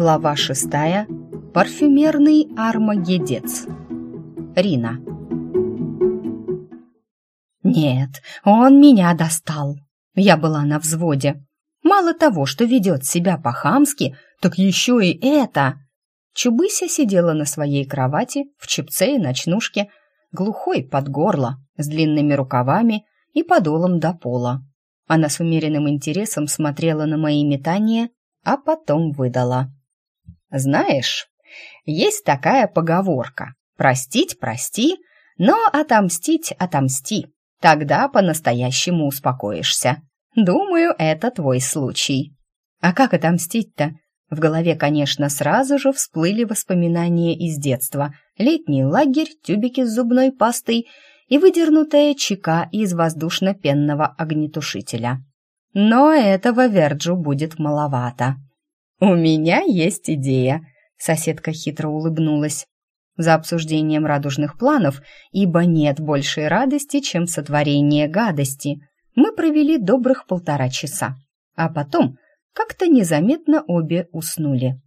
Глава шестая. Парфюмерный армагедец. Рина. Нет, он меня достал. Я была на взводе. Мало того, что ведет себя по-хамски, так еще и это. Чубыся сидела на своей кровати в чепце и ночнушке, глухой под горло, с длинными рукавами и подолом до пола. Она с умеренным интересом смотрела на мои метания, а потом выдала. «Знаешь, есть такая поговорка «простить, прости», но отомстить, отомсти. Тогда по-настоящему успокоишься. Думаю, это твой случай». «А как отомстить-то?» В голове, конечно, сразу же всплыли воспоминания из детства. Летний лагерь, тюбики с зубной пастой и выдернутая чека из воздушно-пенного огнетушителя. Но этого Верджу будет маловато. «У меня есть идея», — соседка хитро улыбнулась. За обсуждением радужных планов, ибо нет большей радости, чем сотворение гадости, мы провели добрых полтора часа, а потом как-то незаметно обе уснули.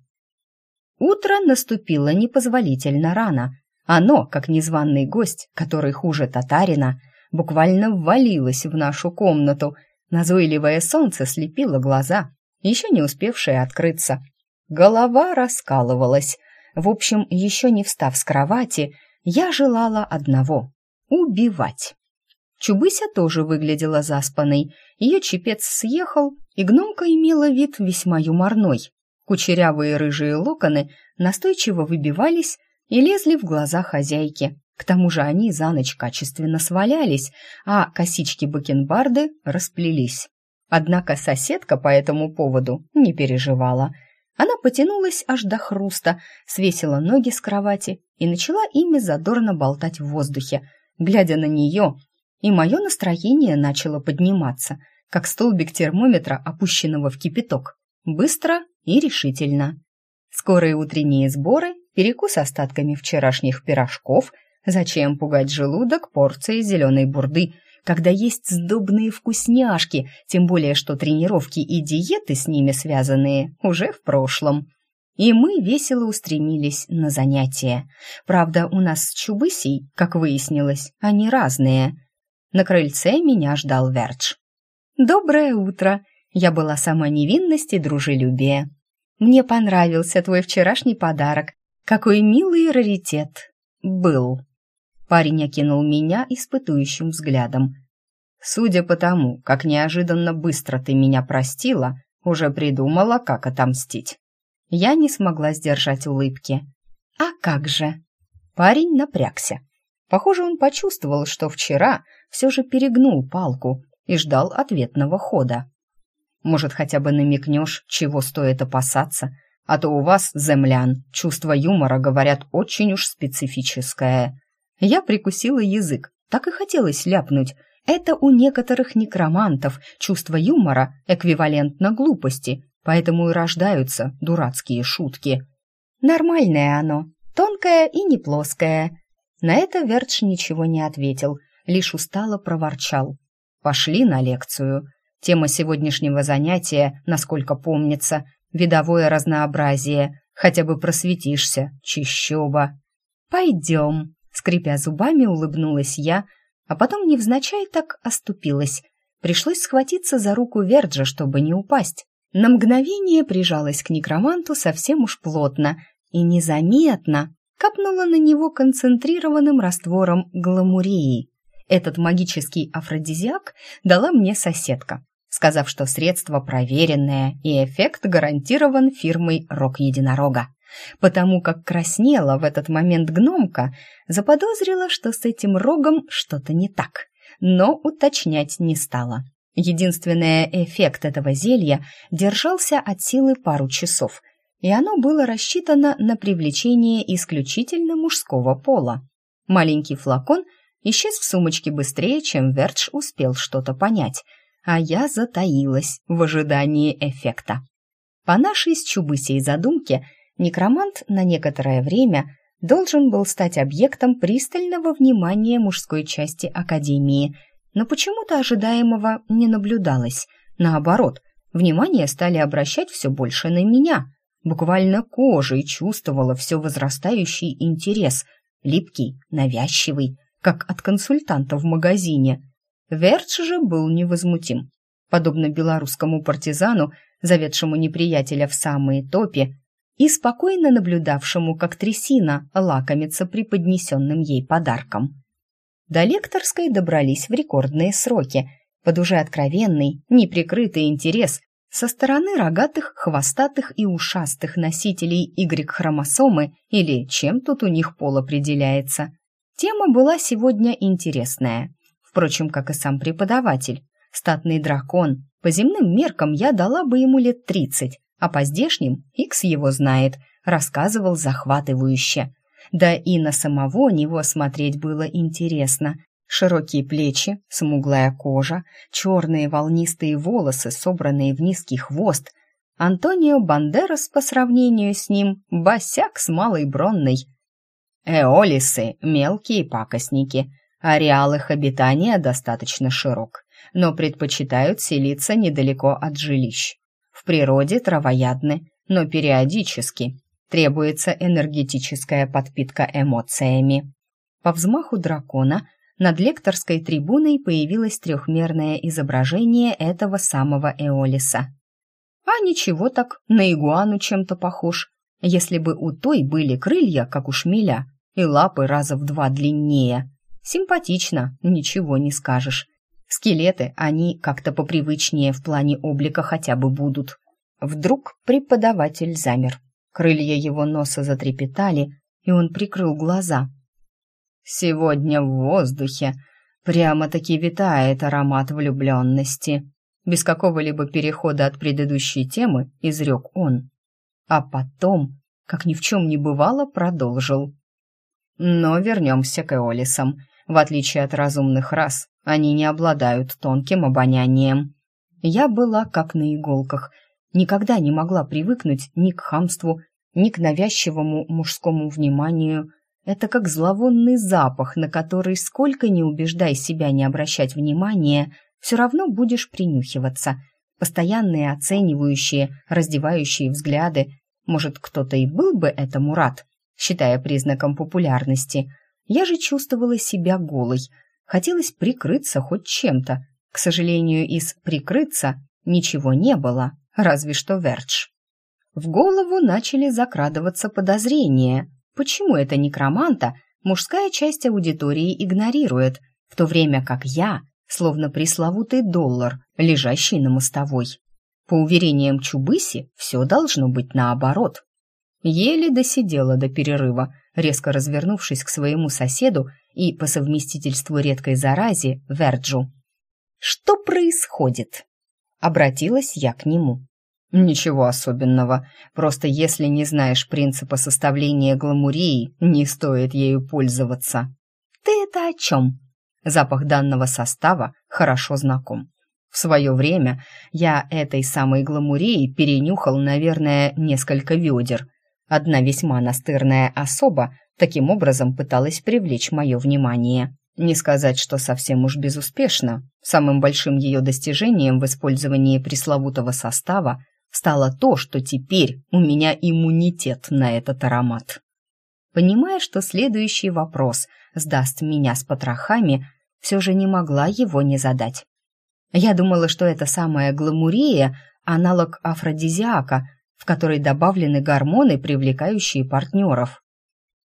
Утро наступило непозволительно рано, оно, как незваный гость, который хуже татарина, буквально ввалилось в нашу комнату. Назойливое солнце слепило глаза, еще не успевшие открыться. Голова раскалывалась. В общем, еще не встав с кровати, я желала одного — убивать. Чубыся тоже выглядела заспанной. Ее чепец съехал, и гномка имела вид весьма юморной. Кучерявые рыжие локоны настойчиво выбивались и лезли в глаза хозяйки. К тому же они за ночь качественно свалялись, а косички-бакенбарды расплелись. Однако соседка по этому поводу не переживала. Она потянулась аж до хруста, свесила ноги с кровати и начала ими задорно болтать в воздухе. Глядя на нее, и мое настроение начало подниматься, как столбик термометра, опущенного в кипяток. Быстро и решительно. Скорые утренние сборы перекус остатками вчерашних пирожков, зачем пугать желудок порцией зеленой бурды, когда есть сдобные вкусняшки, тем более что тренировки и диеты с ними связанные уже в прошлом. И мы весело устремились на занятия. Правда, у нас с Чубысей, как выяснилось, они разные. На крыльце меня ждал Вердж. «Доброе утро!» Я была сама невинность и дружелюбие. «Мне понравился твой вчерашний подарок. Какой милый раритет. Был. Парень окинул меня испытующим взглядом. Судя по тому, как неожиданно быстро ты меня простила, уже придумала, как отомстить. Я не смогла сдержать улыбки. А как же? Парень напрягся. Похоже, он почувствовал, что вчера все же перегнул палку и ждал ответного хода. Может, хотя бы намекнешь, чего стоит опасаться, а то у вас, землян, чувство юмора, говорят, очень уж специфическое. Я прикусила язык, так и хотелось ляпнуть. Это у некоторых некромантов чувство юмора эквивалентно глупости, поэтому и рождаются дурацкие шутки. Нормальное оно, тонкое и не плоское. На это Вертш ничего не ответил, лишь устало проворчал. Пошли на лекцию. Тема сегодняшнего занятия, насколько помнится, видовое разнообразие. Хотя бы просветишься, чищоба. «Пойдем», — скрипя зубами, улыбнулась я, а потом невзначай так оступилась. Пришлось схватиться за руку Верджа, чтобы не упасть. На мгновение прижалась к некроманту совсем уж плотно и незаметно капнула на него концентрированным раствором гламурии. Этот магический афродизиак дала мне соседка сказав, что средство проверенное и эффект гарантирован фирмой «Рок-единорога». Потому как краснела в этот момент гномка, заподозрила, что с этим рогом что-то не так, но уточнять не стала. Единственный эффект этого зелья держался от силы пару часов, и оно было рассчитано на привлечение исключительно мужского пола. Маленький флакон исчез в сумочке быстрее, чем Вердж успел что-то понять — а я затаилась в ожидании эффекта. По нашей с Чубысей задумке, некромант на некоторое время должен был стать объектом пристального внимания мужской части Академии, но почему-то ожидаемого не наблюдалось. Наоборот, внимание стали обращать все больше на меня. буквально кожей чувствовала все возрастающий интерес, липкий, навязчивый, как от консультанта в магазине. Вердж же был невозмутим. Подобно белорусскому партизану, заведшему неприятеля в самые топи, и спокойно наблюдавшему, как трясина лакомится при поднесенным ей подарком. До лекторской добрались в рекордные сроки, под уже откровенный, неприкрытый интерес со стороны рогатых, хвостатых и ушастых носителей Y-хромосомы или чем тут у них пол определяется. Тема была сегодня интересная. Впрочем, как и сам преподаватель. Статный дракон. По земным меркам я дала бы ему лет тридцать, а по здешним Икс его знает, рассказывал захватывающе. Да и на самого него смотреть было интересно. Широкие плечи, смуглая кожа, черные волнистые волосы, собранные в низкий хвост. Антонио Бандерас по сравнению с ним босяк с малой бронной. Эолисы — мелкие пакостники. Ареал их обитания достаточно широк, но предпочитают селиться недалеко от жилищ. В природе травоядны, но периодически требуется энергетическая подпитка эмоциями. По взмаху дракона над лекторской трибуной появилось трехмерное изображение этого самого Эолиса. А ничего так, на игуану чем-то похож. Если бы у той были крылья, как у шмеля, и лапы раза в два длиннее. Симпатично, ничего не скажешь. Скелеты, они как-то попривычнее в плане облика хотя бы будут. Вдруг преподаватель замер. Крылья его носа затрепетали, и он прикрыл глаза – Сегодня в воздухе прямо-таки витает аромат влюбленности. Без какого-либо перехода от предыдущей темы изрек он. А потом, как ни в чем не бывало, продолжил. Но вернемся к эолисам. В отличие от разумных рас, они не обладают тонким обонянием. Я была как на иголках, никогда не могла привыкнуть ни к хамству, ни к навязчивому мужскому вниманию – это как зловонный запах, на который сколько ни убеждай себя не обращать внимания, все равно будешь принюхиваться. Постоянные оценивающие, раздевающие взгляды. Может, кто-то и был бы этому рад, считая признаком популярности. Я же чувствовала себя голой. Хотелось прикрыться хоть чем-то. К сожалению, из «прикрыться» ничего не было, разве что Вердж. В голову начали закрадываться подозрения – Почему это некроманта мужская часть аудитории игнорирует, в то время как я, словно пресловутый доллар, лежащий на мостовой? По уверениям Чубыси, все должно быть наоборот. Еле досидела до перерыва, резко развернувшись к своему соседу и по совместительству редкой заразе Верджу. «Что происходит?» Обратилась я к нему. «Ничего особенного. Просто если не знаешь принципа составления гламурии, не стоит ею пользоваться». «Ты это о чем?» Запах данного состава хорошо знаком. В свое время я этой самой гламурии перенюхал, наверное, несколько ведер. Одна весьма настырная особа таким образом пыталась привлечь мое внимание. Не сказать, что совсем уж безуспешно. Самым большим ее достижением в использовании пресловутого состава стало то, что теперь у меня иммунитет на этот аромат. Понимая, что следующий вопрос сдаст меня с потрохами, все же не могла его не задать. Я думала, что это самая гламурия – аналог афродизиака, в который добавлены гормоны, привлекающие партнеров.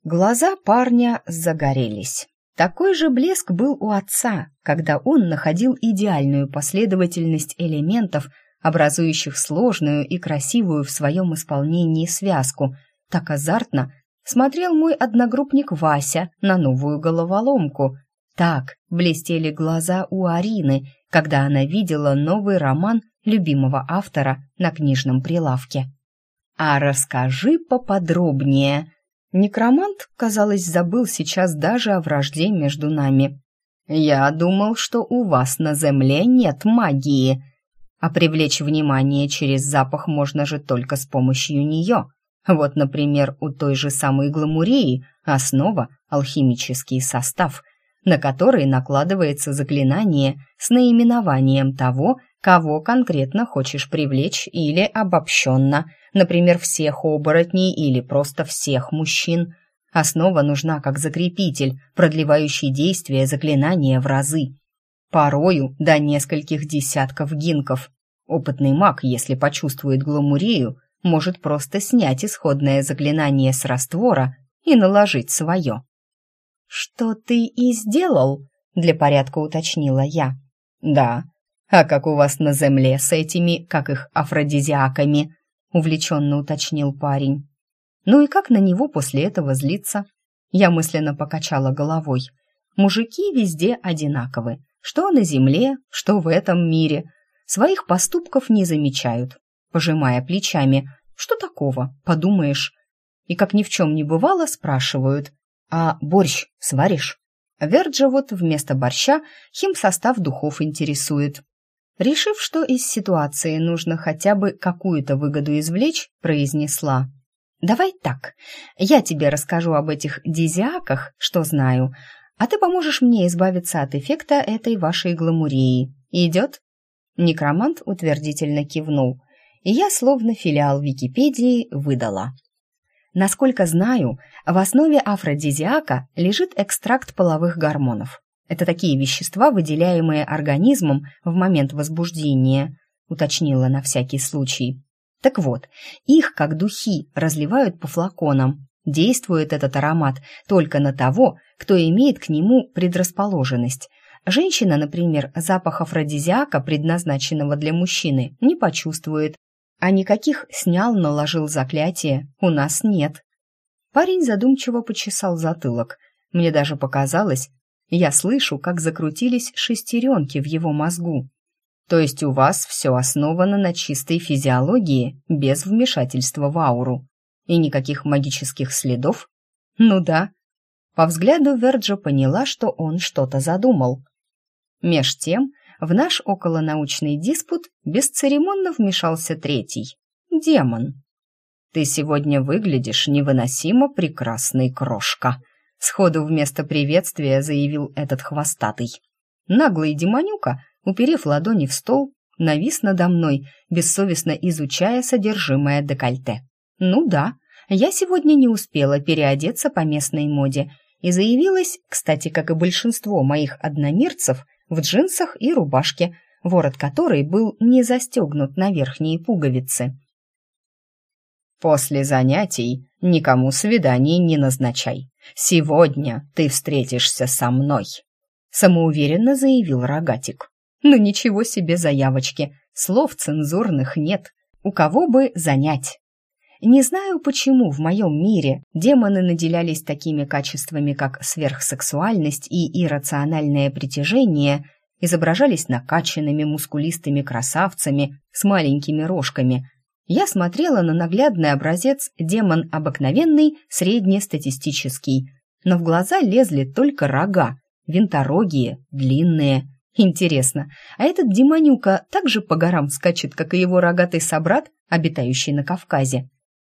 Глаза парня загорелись. Такой же блеск был у отца, когда он находил идеальную последовательность элементов – образующих сложную и красивую в своем исполнении связку. Так азартно смотрел мой одногруппник Вася на новую головоломку. Так блестели глаза у Арины, когда она видела новый роман любимого автора на книжном прилавке. «А расскажи поподробнее», Некромант, казалось, забыл сейчас даже о вражде между нами. «Я думал, что у вас на Земле нет магии», а привлечь внимание через запах можно же только с помощью нее. Вот, например, у той же самой гламурии основа – алхимический состав, на который накладывается заклинание с наименованием того, кого конкретно хочешь привлечь или обобщенно, например, всех оборотней или просто всех мужчин. Основа нужна как закрепитель, продлевающий действие заклинания в разы. Порою до нескольких десятков гинков. Опытный маг, если почувствует гламурию, может просто снять исходное заклинание с раствора и наложить свое. «Что ты и сделал?» — для порядка уточнила я. «Да. А как у вас на земле с этими, как их, афродизиаками?» — увлеченно уточнил парень. «Ну и как на него после этого злиться?» Я мысленно покачала головой. «Мужики везде одинаковы. Что на земле, что в этом мире. Своих поступков не замечают. Пожимая плечами. Что такого, подумаешь?» И как ни в чем не бывало, спрашивают. «А борщ сваришь?» Верджа вот вместо борща химсостав духов интересует. Решив, что из ситуации нужно хотя бы какую-то выгоду извлечь, произнесла. «Давай так, я тебе расскажу об этих дизиаках, что знаю, а ты поможешь мне избавиться от эффекта этой вашей гламурии. Идет?» Некромант утвердительно кивнул, и я, словно филиал Википедии, выдала. Насколько знаю, в основе афродизиака лежит экстракт половых гормонов. Это такие вещества, выделяемые организмом в момент возбуждения, уточнила на всякий случай. Так вот, их, как духи, разливают по флаконам. Действует этот аромат только на того, кто имеет к нему предрасположенность. Женщина, например, запах афродизиака, предназначенного для мужчины, не почувствует, а никаких снял, наложил заклятие у нас нет. Парень задумчиво почесал затылок. Мне даже показалось, я слышу, как закрутились шестеренки в его мозгу. То есть у вас все основано на чистой физиологии, без вмешательства в ауру. И никаких магических следов? Ну да. По взгляду Верджо поняла, что он что-то задумал. Меж тем в наш околонаучный диспут бесцеремонно вмешался третий — демон. «Ты сегодня выглядишь невыносимо прекрасный, крошка», — сходу вместо приветствия заявил этот хвостатый. Наглый демонюка, уперев ладони в стол, навис надо мной, бессовестно изучая содержимое декольте. «Ну да, я сегодня не успела переодеться по местной моде», и заявилась, кстати, как и большинство моих одномирцев, в джинсах и рубашке, ворот которой был не застегнут на верхние пуговицы. «После занятий никому свиданий не назначай. Сегодня ты встретишься со мной», — самоуверенно заявил Рогатик. «Ну ничего себе заявочки, слов цензурных нет. У кого бы занять?» Не знаю, почему в моем мире демоны наделялись такими качествами, как сверхсексуальность и иррациональное притяжение, изображались накачанными мускулистыми красавцами с маленькими рожками. Я смотрела на наглядный образец демон обыкновенный, среднестатистический, но в глаза лезли только рога, винторогие, длинные. Интересно, а этот демонюка также по горам скачет, как и его рогатый собрат, обитающий на Кавказе?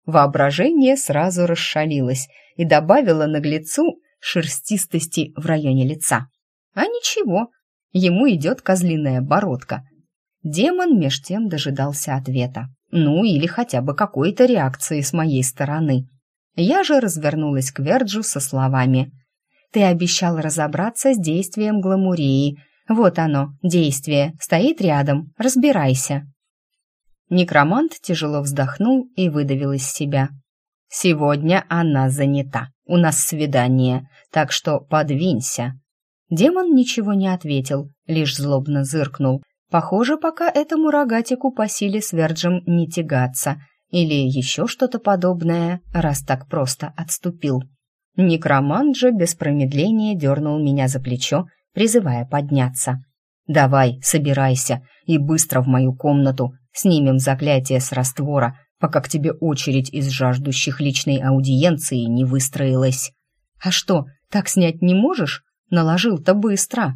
Воображение сразу расшалилось и добавило наглецу шерстистости в районе лица. А ничего, ему идет козлиная бородка. Демон меж тем дожидался ответа. Ну, или хотя бы какой-то реакции с моей стороны. Я же развернулась к Верджу со словами. «Ты обещал разобраться с действием гламурии. Вот оно, действие, стоит рядом, разбирайся». Некромант тяжело вздохнул и выдавил из себя. «Сегодня она занята. У нас свидание, так что подвинься». Демон ничего не ответил, лишь злобно зыркнул. Похоже, пока этому рогатику по силе с Верджем не тягаться, или еще что-то подобное, раз так просто отступил. Некромант же без промедления дернул меня за плечо, призывая подняться. «Давай, собирайся и быстро в мою комнату, Снимем заклятие с раствора, пока к тебе очередь из жаждущих личной аудиенции не выстроилась. А что, так снять не можешь? Наложил-то быстро.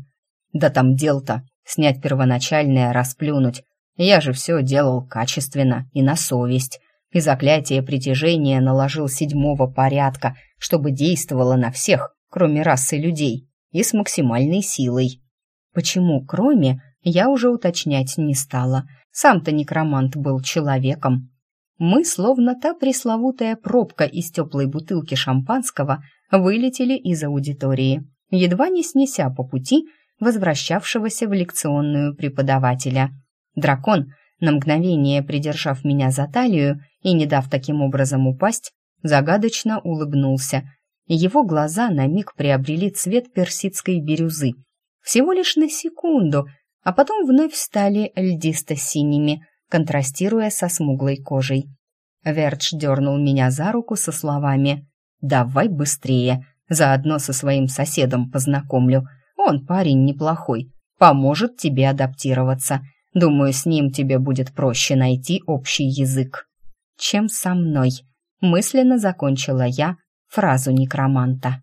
Да там дел-то. Снять первоначальное, расплюнуть. Я же все делал качественно и на совесть. И заклятие притяжения наложил седьмого порядка, чтобы действовало на всех, кроме расы людей. и с максимальной силой. Почему кроме, я уже уточнять не стала. Сам-то некромант был человеком. Мы, словно та пресловутая пробка из теплой бутылки шампанского, вылетели из аудитории, едва не снеся по пути возвращавшегося в лекционную преподавателя. Дракон, на мгновение придержав меня за талию и не дав таким образом упасть, загадочно улыбнулся. Его глаза на миг приобрели цвет персидской бирюзы. Всего лишь на секунду, а потом вновь стали льдисто-синими, контрастируя со смуглой кожей. Вертш дернул меня за руку со словами «Давай быстрее, заодно со своим соседом познакомлю. Он парень неплохой, поможет тебе адаптироваться. Думаю, с ним тебе будет проще найти общий язык». «Чем со мной?» мысленно закончила я фразу некроманта.